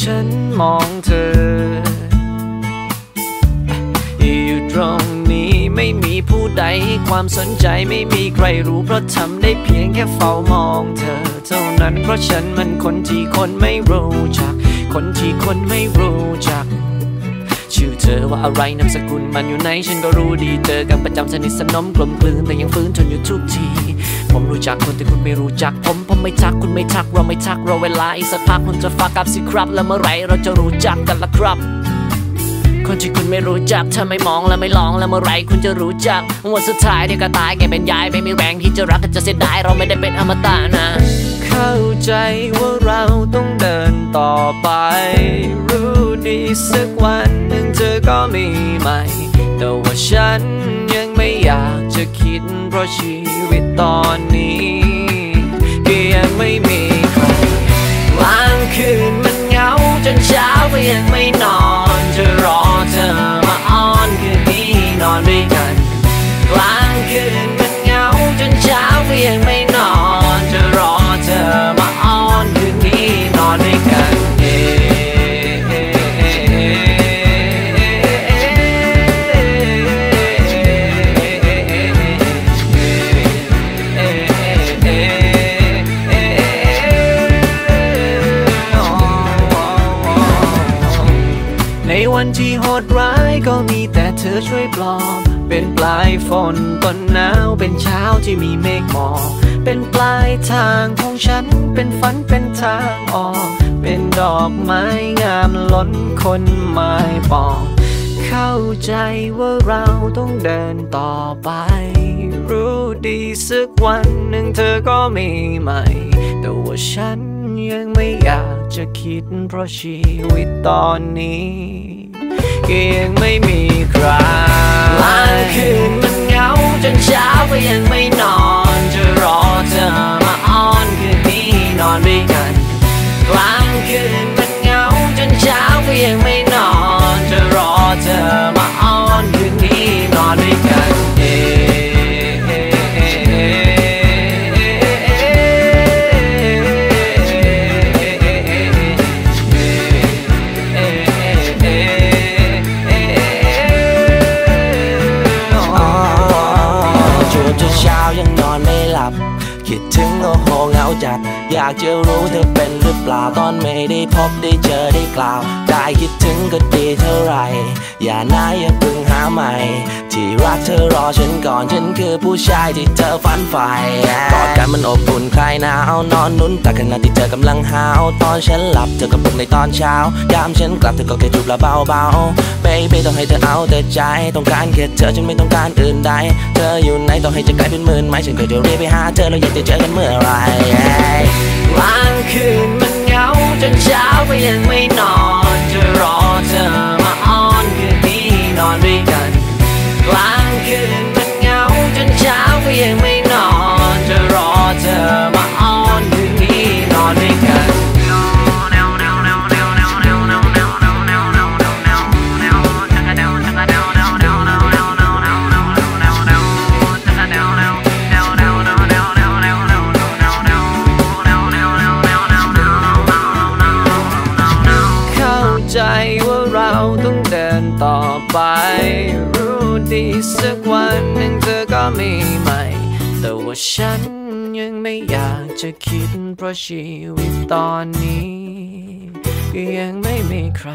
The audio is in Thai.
ฉันมองเธอ อยู่ตรงนี้ไม่มีผู้ใดให้ความสนใจไม่มีใครรู้เพราะทำได้เพียงแค่เฝ้ามองเธอ เท่านั้นเพราะฉันมันคนที่คนไม่รู้จัก คนที่คนไม่รู้จัก ชื่อเธอว่าอะไรนามสกุลมันอยู่ไหนฉันก็รู้ดีเจอกันประจำสนิทสนมกลมกลืนแต่ยังฟื้นทนอยู่ทุกที ผมรู้จักคนแต่คุณไม่รู้จักผมผมไม่ทักคุณไม่ทักเราไม่ทักเราเวลาอีกสักพักคุณจะฟักกับสิครับ แล้วเมื่อไหรเราจะรู้จักกันล่ะครับคนที่คุณไม่รู้จักถ้าไม่มองและไม่ลองแล้วเมื่อไหรคุณจะรู้จักวันสุดท้ายเดี๋ยวก็ตายแกเป็นยายไม่มีแรงที่จะรักก็จะเสียดายเราไม่ได้เป็นอมตะนะ เข้าใจว่าเราต้องเดินต่อไป ฉันยังไม่อยากจะคิดเพราะชีวิตตอนนี้ก็ยังไม่มีใครกลางคืนมันเหงาจนเช้าก็ยังไม่นอน จะรอเธอมาอ้อนคืนนี้นอนด้วยกัน ที่โหดร้ายก็มีแต่เธอช่วยปลอบ เป็นปลายฝนต้นหนาว เป็นเช้าที่มีเมฆหมอก เป็นปลายทางของฉัน เป็นฝันเป็นทางออก เป็นดอกไม้งามล้นคนไม้ปอกเข้าใจว่าเราต้องเดินต่อไป รู้ดีสักวันหนึ่งเธอก็มีใหม่ แต่ว่าฉันยังไม่อยากจะคิดเพราะชีวิตตอนนี้ ก็ยังไม่มีใครกลางคืนมันเหงาจนเช้าก็ยังไม่นอน คิดถึงโอ้โหเหงาจัด อยากจะรู้เธอเป็นหรือเปล่าตอนไม่ได้พบได้เจอได้กล่าว ได้คิดถึงก็ดีเท่าไหรอย่านะอย่าเพิ่งหาใหม่ กเธอรอฉันก่อน ฉันคือผู้ชายที่เธอฝันใฝ่กอดกันมันอบอุ่นคลายหนาวนอนนุ่นแต่ขณะที่เธอกำลังหาวตอนฉันหลับเธอก็ปลุกในตอนเช้ายามฉันกลับเธอก็แค่จูบละเบาๆ baby ต้องให้เธอเอาแต่ใจ ต้องการแค่เธอฉันไม่ต้องการอื่นใด เธออยู่ไหนต้องให้จะกลายเป็นหมื่นไหมฉันก็จะรีบไปหาเธอเราอยากจะเจอกันเมื่อไรกลางคืนมันเหงาจนเช้าก็ยังไม่นอน ทีสักวันหนึ่งเธอก็มีใหม่ แต่ว่าฉันยังไม่อยากจะคิดเพราะชีวิตตอนนี้ ก็ยังไม่มีใคร